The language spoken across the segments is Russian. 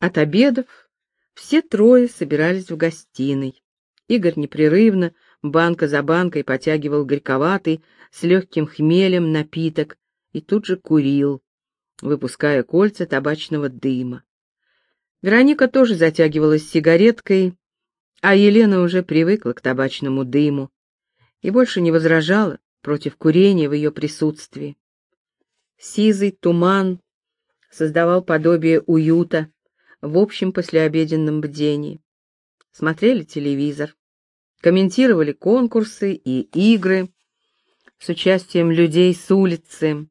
От обедов все трое собирались в гостиной. Игорь непрерывно, банка за банкой, потягивал горьковатый, с легким хмелем напиток и тут же курил, выпуская кольца табачного дыма. Вероника тоже затягивалась сигареткой, а Елена уже привыкла к табачному дыму и больше не возражала против курения в ее присутствии. Сизый туман создавал подобие уюта в общем послеобеденном бдении. Смотрели телевизор, комментировали конкурсы и игры с участием людей с улицы,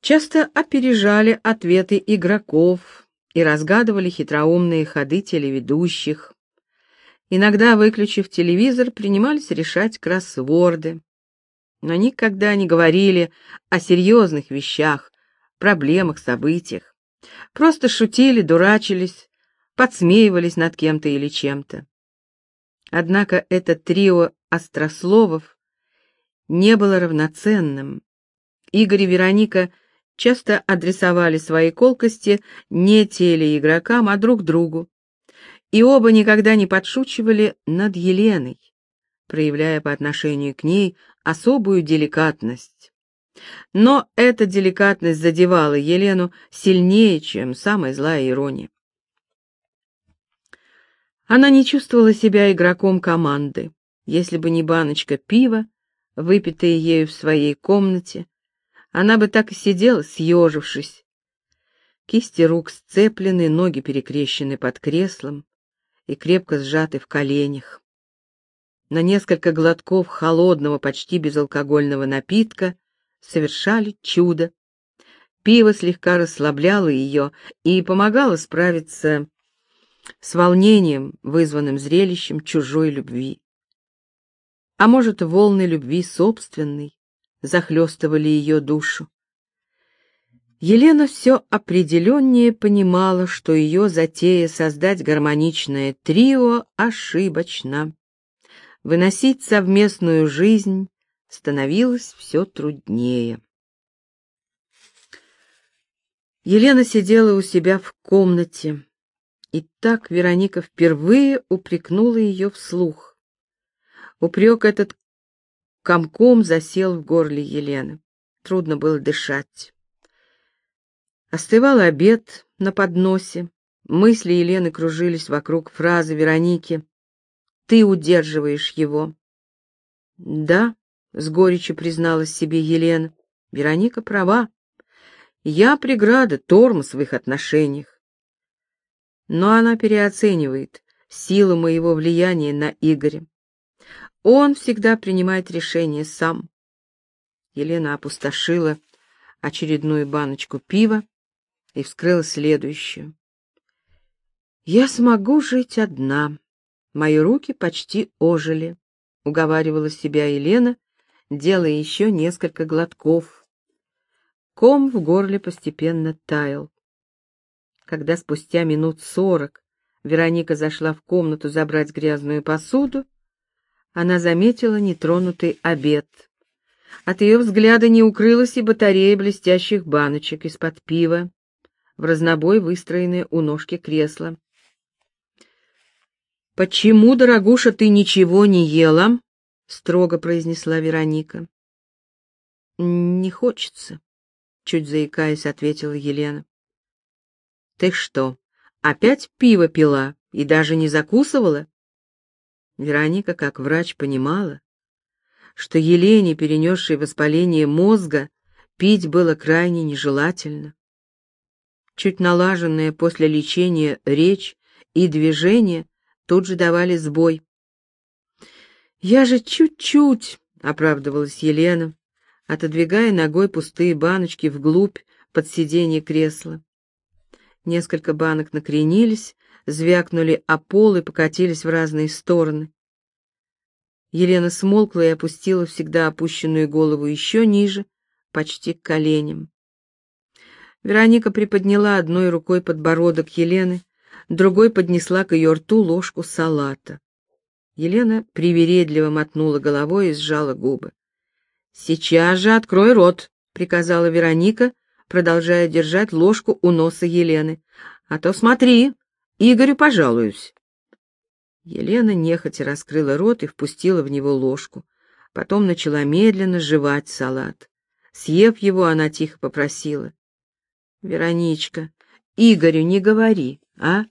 часто опережали ответы игроков и разгадывали хитроумные ходы телеведущих. Иногда, выключив телевизор, принимались решать кроссворды. Но никогда не говорили о серьезных вещах, проблемах, событиях. Просто шутили, дурачились, подсмеивались над кем-то или чем-то. Однако это трио острословов не было равноценным. Игорь и Вероника часто адресовали свои колкости не телеигрокам, а друг другу. И оба никогда не подшучивали над Еленой, проявляя по отношению к ней особую деликатность. Но эта деликатность задевала Елену сильнее, чем самая злая ирония. Она не чувствовала себя игроком команды. Если бы не баночка пива, выпитая ею в своей комнате, она бы так и сидела, съежившись. Кисти рук сцеплены, ноги перекрещены под креслом и крепко сжаты в коленях. На несколько глотков холодного, почти безалкогольного напитка совершали чудо. Пиво слегка расслабляло ее и помогало справиться с волнением, вызванным зрелищем чужой любви. А может, волны любви собственной захлестывали ее душу. Елена все определеннее понимала, что ее затея создать гармоничное трио ошибочна. Выносить совместную жизнь становилось все труднее. Елена сидела у себя в комнате, и так Вероника впервые упрекнула ее вслух. Упрек этот комком засел в горле Елены. Трудно было дышать. Остывал обед на подносе. Мысли Елены кружились вокруг фразы Вероники «Ты удерживаешь его». «Да», — с горечью призналась себе Елена, — «Вероника права. Я преграда, тормоз в их отношениях но она переоценивает силу моего влияния на Игоря. Он всегда принимает решения сам. Елена опустошила очередную баночку пива и вскрыла следующую. «Я смогу жить одна. Мои руки почти ожили», — уговаривала себя Елена, делая еще несколько глотков. Ком в горле постепенно таял. Когда спустя минут сорок Вероника зашла в комнату забрать грязную посуду, она заметила нетронутый обед. От ее взгляда не укрылась и батарея блестящих баночек из-под пива, в разнобой выстроенные у ножки кресла. «Почему, дорогуша, ты ничего не ела?» — строго произнесла Вероника. «Не хочется», — чуть заикаясь, ответила Елена. Ты что, опять пиво пила и даже не закусывала? Вероника, как врач, понимала, что Елене, перенесшей воспаление мозга, пить было крайне нежелательно. Чуть налаженная после лечения речь и движение тут же давали сбой. «Я же чуть-чуть», — оправдывалась Елена, отодвигая ногой пустые баночки вглубь под сиденье кресла. Несколько банок накренились, звякнули о пол и покатились в разные стороны. Елена смолкла и опустила всегда опущенную голову еще ниже, почти к коленям. Вероника приподняла одной рукой подбородок Елены, другой поднесла к ее рту ложку салата. Елена привередливо мотнула головой и сжала губы. «Сейчас же открой рот», — приказала Вероника, продолжая держать ложку у носа Елены. А то смотри, Игорю пожалуюсь. Елена нехотя раскрыла рот и впустила в него ложку. Потом начала медленно жевать салат. Съев его, она тихо попросила. — Вероничка, Игорю не говори, а?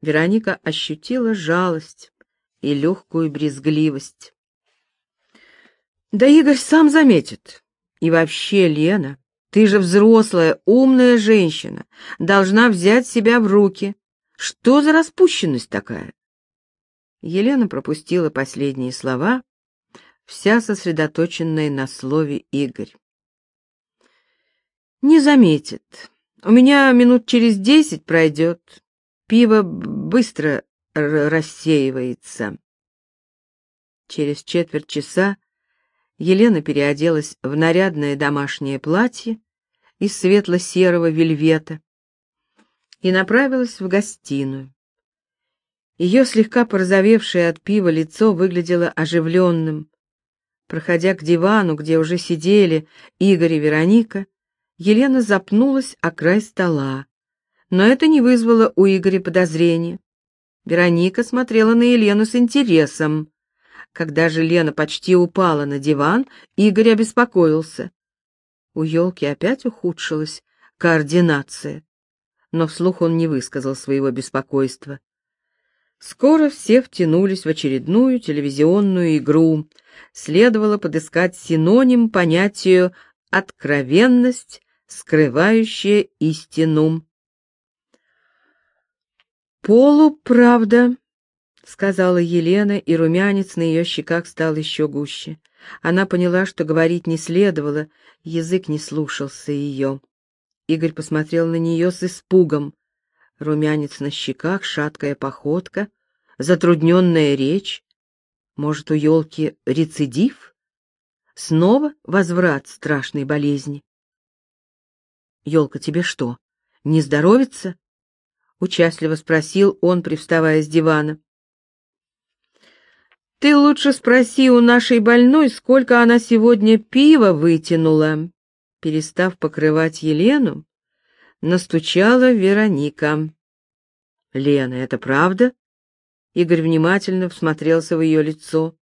Вероника ощутила жалость и легкую брезгливость. Да Игорь сам заметит. И вообще, Лена, ты же взрослая, умная женщина, должна взять себя в руки. Что за распущенность такая? Елена пропустила последние слова, вся сосредоточенная на слове Игорь. Не заметит. У меня минут через десять пройдет. Пиво быстро рассеивается. Через четверть часа Елена переоделась в нарядное домашнее платье из светло-серого вельвета и направилась в гостиную. Ее слегка порозовевшее от пива лицо выглядело оживленным. Проходя к дивану, где уже сидели Игорь и Вероника, Елена запнулась о край стола, но это не вызвало у Игоря подозрения. Вероника смотрела на Елену с интересом. Когда же Лена почти упала на диван, Игорь обеспокоился. У елки опять ухудшилась координация, но вслух он не высказал своего беспокойства. Скоро все втянулись в очередную телевизионную игру. Следовало подыскать синоним понятию «откровенность», скрывающая истину. «Полуправда», — сказала Елена, и румянец на ее щеках стал еще гуще. Она поняла, что говорить не следовало, язык не слушался ее. Игорь посмотрел на нее с испугом. Румянец на щеках, шаткая походка, затрудненная речь. Может, у елки рецидив? Снова возврат страшной болезни? Елка, тебе что, не здоровится? Участливо спросил он, привставая с дивана. Ты лучше спроси у нашей больной, сколько она сегодня пива вытянула. Перестав покрывать Елену, настучала Вероника. Лена, это правда? Игорь внимательно всмотрелся в ее лицо.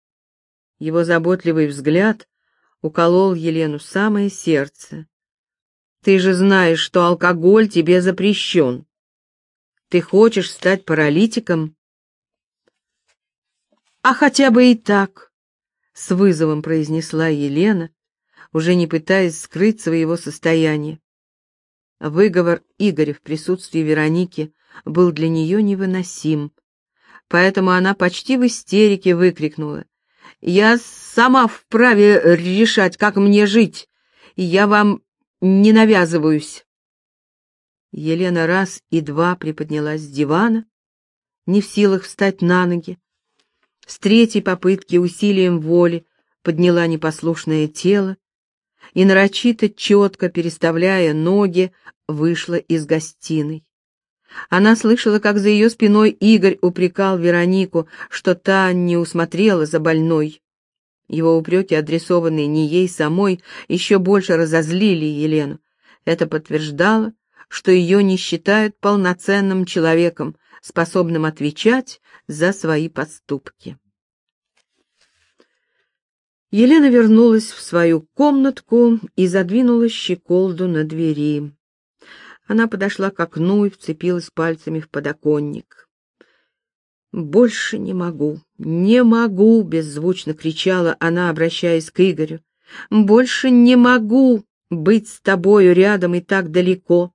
Его заботливый взгляд уколол Елену в самое сердце. Ты же знаешь, что алкоголь тебе запрещен. Ты хочешь стать паралитиком? А хотя бы и так, с вызовом произнесла Елена, уже не пытаясь скрыть своего состояния. Выговор Игоря в присутствии Вероники был для нее невыносим, поэтому она почти в истерике выкрикнула. «Я сама вправе решать, как мне жить, и я вам не навязываюсь. Елена раз и два приподнялась с дивана, не в силах встать на ноги. С третьей попытки усилием воли подняла непослушное тело и, нарочито четко переставляя ноги, вышла из гостиной. Она слышала, как за ее спиной Игорь упрекал Веронику, что та не усмотрела за больной. Его упреки, адресованные не ей самой, еще больше разозлили Елену. Это подтверждало, что ее не считают полноценным человеком, способным отвечать за свои поступки. Елена вернулась в свою комнатку и задвинула щеколду на двери. Она подошла к окну и вцепилась пальцами в подоконник. «Больше не могу, не могу!» — беззвучно кричала она, обращаясь к Игорю. «Больше не могу быть с тобою рядом и так далеко!»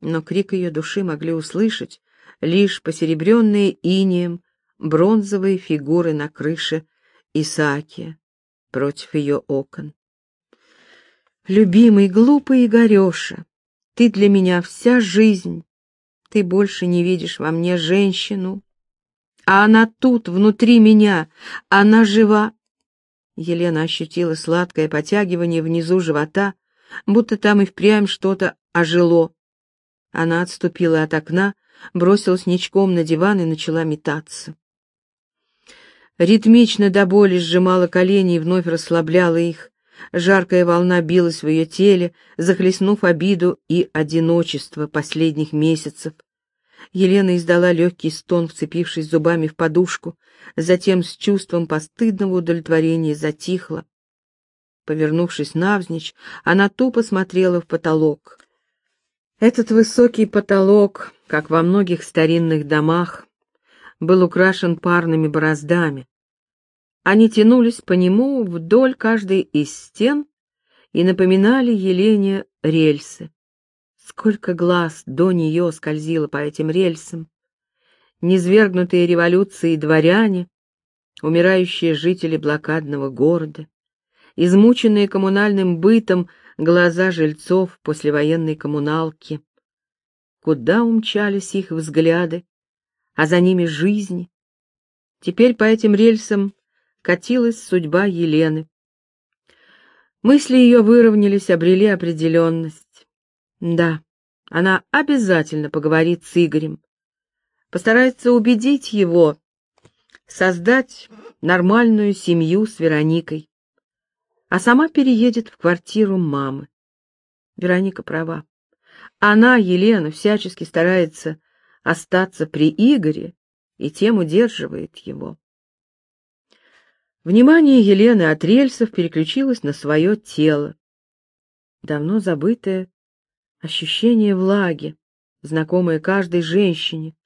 Но крик ее души могли услышать лишь посеребренные инеем бронзовые фигуры на крыше Исаакия против ее окон. «Любимый, глупый Игореша, ты для меня вся жизнь. Ты больше не видишь во мне женщину, а она тут, внутри меня, она жива. Елена ощутила сладкое потягивание внизу живота, будто там и впрямь что-то ожило. Она отступила от окна, бросилась ничком на диван и начала метаться. Ритмично до боли сжимала колени и вновь расслабляла их, Жаркая волна билась в ее теле, захлестнув обиду и одиночество последних месяцев. Елена издала легкий стон, вцепившись зубами в подушку, затем с чувством постыдного удовлетворения затихла. Повернувшись навзничь, она тупо смотрела в потолок. Этот высокий потолок, как во многих старинных домах, был украшен парными бороздами. Они тянулись по нему вдоль каждой из стен и напоминали Елене рельсы. Сколько глаз до нее скользило по этим рельсам. Низвергнутые революцией дворяне, умирающие жители блокадного города, измученные коммунальным бытом глаза жильцов послевоенной коммуналки. Куда умчались их взгляды, а за ними жизни? Теперь по этим рельсам катилась судьба Елены. Мысли ее выровнялись, обрели определенность. Да, она обязательно поговорит с Игорем, постарается убедить его создать нормальную семью с Вероникой, а сама переедет в квартиру мамы. Вероника права. Она, Елена, всячески старается остаться при Игоре и тем удерживает его. Внимание Елены от рельсов переключилось на свое тело. Давно забытое Ощущение влаги, знакомое каждой женщине.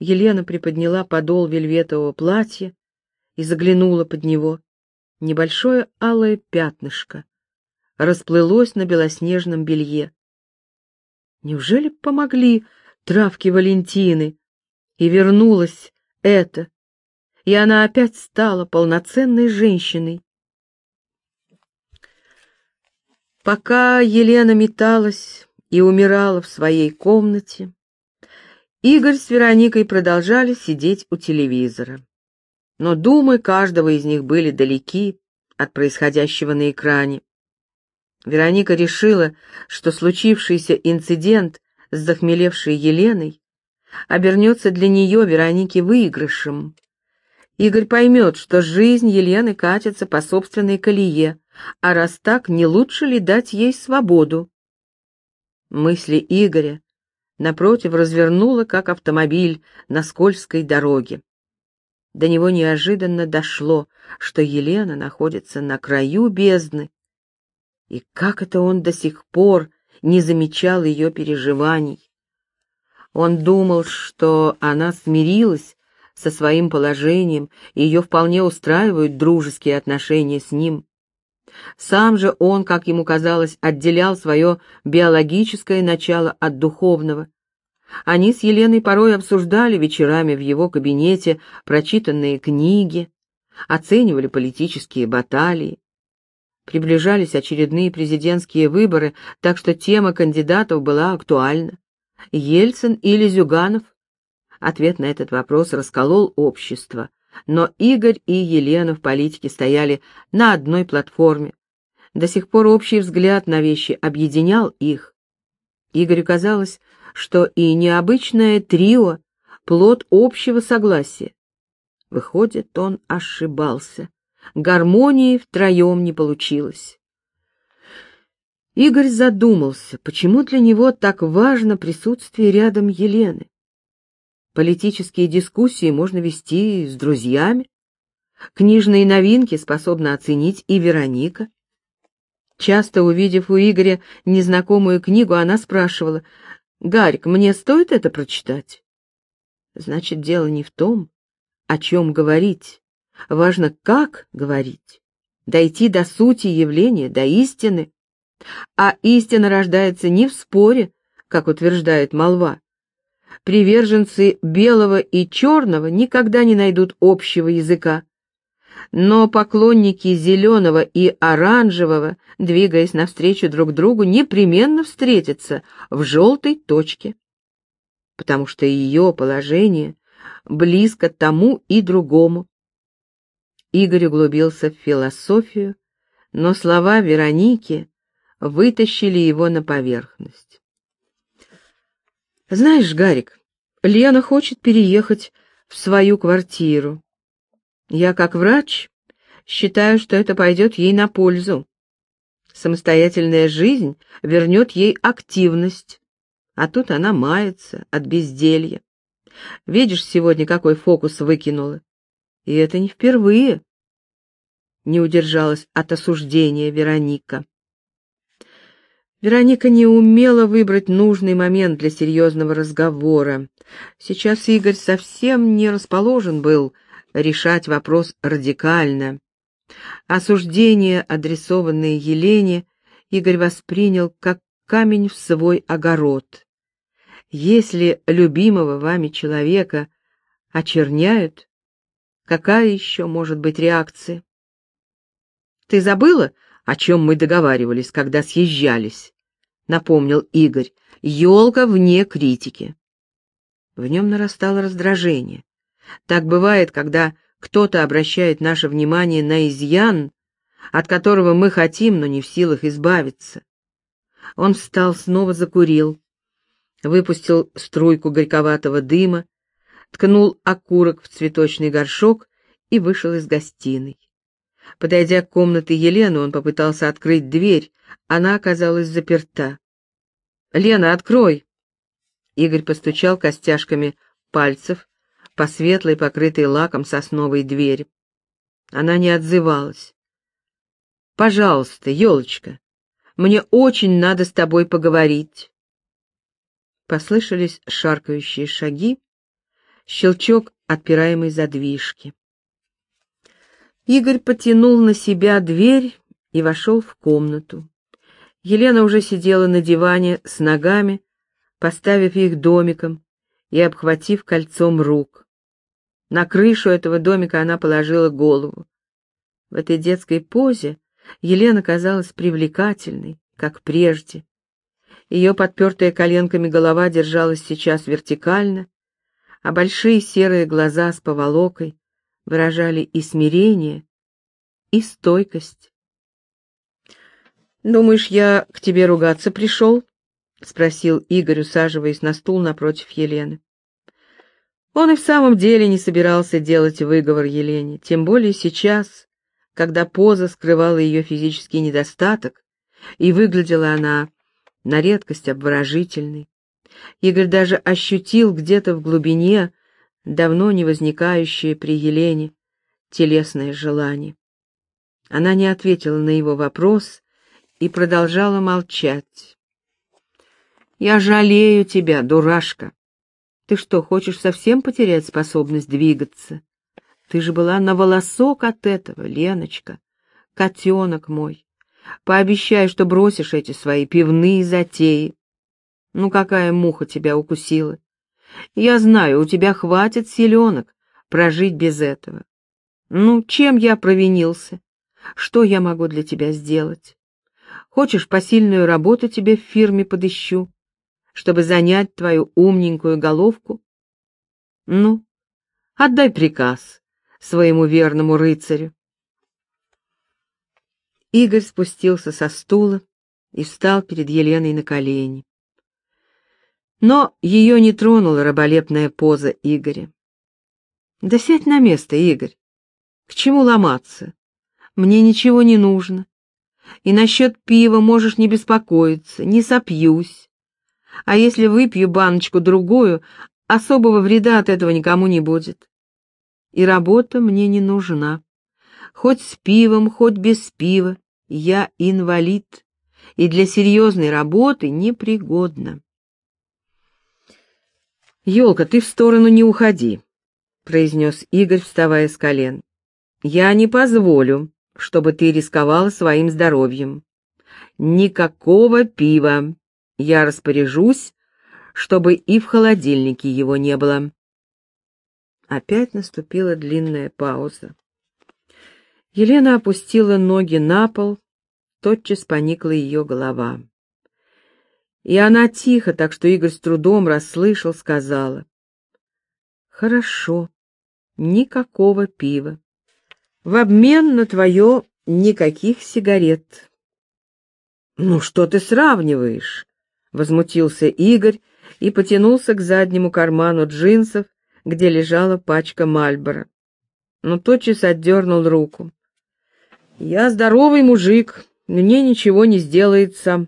Елена приподняла подол вельветового платья и заглянула под него. Небольшое алое пятнышко расплылось на белоснежном белье. Неужели помогли травки Валентины? И вернулось это, и она опять стала полноценной женщиной. Пока Елена металась и умирала в своей комнате, Игорь с Вероникой продолжали сидеть у телевизора. Но думы каждого из них были далеки от происходящего на экране. Вероника решила, что случившийся инцидент с захмелевшей Еленой обернется для нее, Вероники, выигрышем. Игорь поймет, что жизнь Елены катится по собственной колее, а раз так, не лучше ли дать ей свободу? Мысли Игоря, напротив, развернуло, как автомобиль на скользкой дороге. До него неожиданно дошло, что Елена находится на краю бездны. И как это он до сих пор не замечал ее переживаний? Он думал, что она смирилась со своим положением, и ее вполне устраивают дружеские отношения с ним. Сам же он, как ему казалось, отделял свое биологическое начало от духовного. Они с Еленой порой обсуждали вечерами в его кабинете прочитанные книги, оценивали политические баталии. Приближались очередные президентские выборы, так что тема кандидатов была актуальна. Ельцин или Зюганов? Ответ на этот вопрос расколол общество, но Игорь и Елена в политике стояли на одной платформе. До сих пор общий взгляд на вещи объединял их. Игорю казалось, что и необычное трио — плод общего согласия. Выходит, он ошибался. Гармонии втроем не получилось. Игорь задумался, почему для него так важно присутствие рядом Елены. Политические дискуссии можно вести с друзьями. Книжные новинки способна оценить и Вероника. Часто увидев у Игоря незнакомую книгу, она спрашивала, «Гарик, мне стоит это прочитать?» Значит, дело не в том, о чем говорить. Важно, как говорить. Дойти до сути явления, до истины. А истина рождается не в споре, как утверждает молва, приверженцы белого и черного никогда не найдут общего языка. Но поклонники зеленого и оранжевого, двигаясь навстречу друг другу, непременно встретятся в желтой точке, потому что ее положение близко тому и другому. Игорь углубился в философию, но слова Вероники вытащили его на поверхность. Знаешь, Гарик, Лена хочет переехать в свою квартиру. Я, как врач, считаю, что это пойдет ей на пользу. Самостоятельная жизнь вернет ей активность, а тут она мается от безделья. Видишь, сегодня какой фокус выкинула. И это не впервые. Не удержалась от осуждения Вероника. Вероника не умела выбрать нужный момент для серьезного разговора. Сейчас Игорь совсем не расположен был решать вопрос радикально. Осуждение, адресованное Елене, Игорь воспринял как камень в свой огород. Если любимого вами человека очерняют, какая еще может быть реакция? Ты забыла, о чем мы договаривались, когда съезжались? Напомнил Игорь. Елка вне критики. В нем нарастало раздражение. Так бывает, когда кто-то обращает наше внимание на изъян, от которого мы хотим, но не в силах избавиться. Он встал, снова закурил, выпустил струйку горьковатого дыма, ткнул окурок в цветочный горшок и вышел из гостиной. Подойдя к комнате Елены, он попытался открыть дверь, она оказалась заперта. «Лена, открой!» Игорь постучал костяшками пальцев по светлой, покрытой лаком сосновой двери. Она не отзывалась. «Пожалуйста, елочка, мне очень надо с тобой поговорить». Послышались шаркающие шаги, щелчок отпираемой задвижки. Игорь потянул на себя дверь и вошел в комнату. Елена уже сидела на диване с ногами, поставив их домиком и обхватив кольцом рук. На крышу этого домика она положила голову. В этой детской позе Елена казалась привлекательной, как прежде. Ее подпертая коленками голова держалась сейчас вертикально, а большие серые глаза с поволокой выражали и смирение, и стойкость. «Думаешь, я к тебе ругаться пришел?» — спросил Игорь, усаживаясь на стул напротив Елены. Он и в самом деле не собирался делать выговор Елене, тем более сейчас, когда поза скрывала ее физический недостаток, и выглядела она на редкость обворожительный. Игорь даже ощутил где-то в глубине давно не возникающее при Елене телесное желание. Она не ответила на его вопрос и продолжала молчать. «Я жалею тебя, дурашка. Ты что, хочешь совсем потерять способность двигаться? Ты же была на волосок от этого, Леночка, котенок мой. Пообещай, что бросишь эти свои пивные затеи. Ну, какая муха тебя укусила? Я знаю, у тебя хватит силенок прожить без этого. Ну, чем я провинился? Что я могу для тебя сделать? Хочешь, посильную работу тебе в фирме подыщу, чтобы занять твою умненькую головку? Ну, отдай приказ своему верному рыцарю. Игорь спустился со стула и встал перед Еленой на колени. Но ее не тронула раболепная поза Игоря. «Да сядь на место, Игорь. К чему ломаться? Мне ничего не нужно. И насчет пива можешь не беспокоиться, не сопьюсь. А если выпью баночку-другую, особого вреда от этого никому не будет. И работа мне не нужна. Хоть с пивом, хоть без пива. Я инвалид и для серьезной работы непригодна. «Елка, ты в сторону не уходи», — произнес Игорь, вставая с колен. «Я не позволю, чтобы ты рисковала своим здоровьем. Никакого пива. Я распоряжусь, чтобы и в холодильнике его не было». Опять наступила длинная пауза. Елена опустила ноги на пол, тотчас поникла ее голова. И она тихо, так что Игорь с трудом расслышал, сказала. «Хорошо, никакого пива. В обмен на твое никаких сигарет». «Ну что ты сравниваешь?» — возмутился Игорь и потянулся к заднему карману джинсов, где лежала пачка Мальбора. Но тотчас отдернул руку. Я здоровый мужик, мне ничего не сделается.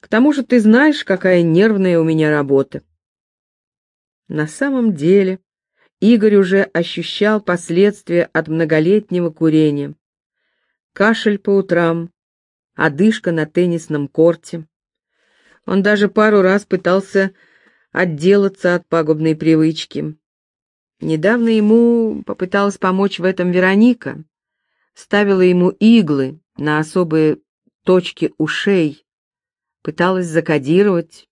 К тому же ты знаешь, какая нервная у меня работа. На самом деле Игорь уже ощущал последствия от многолетнего курения. Кашель по утрам, одышка на теннисном корте. Он даже пару раз пытался отделаться от пагубной привычки. Недавно ему попыталась помочь в этом Вероника, ставила ему иглы на особые точки ушей, пыталась закодировать.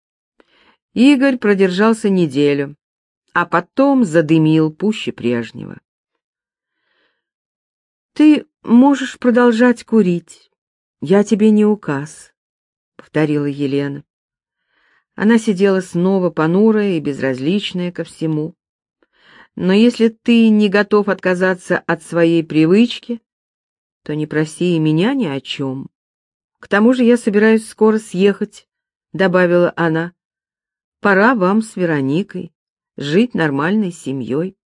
Игорь продержался неделю, а потом задымил пуще прежнего. «Ты можешь продолжать курить, я тебе не указ», — повторила Елена. Она сидела снова понурая и безразличная ко всему. «Но если ты не готов отказаться от своей привычки, то не проси и меня ни о чем. К тому же я собираюсь скоро съехать», — добавила она. «Пора вам с Вероникой жить нормальной семьей.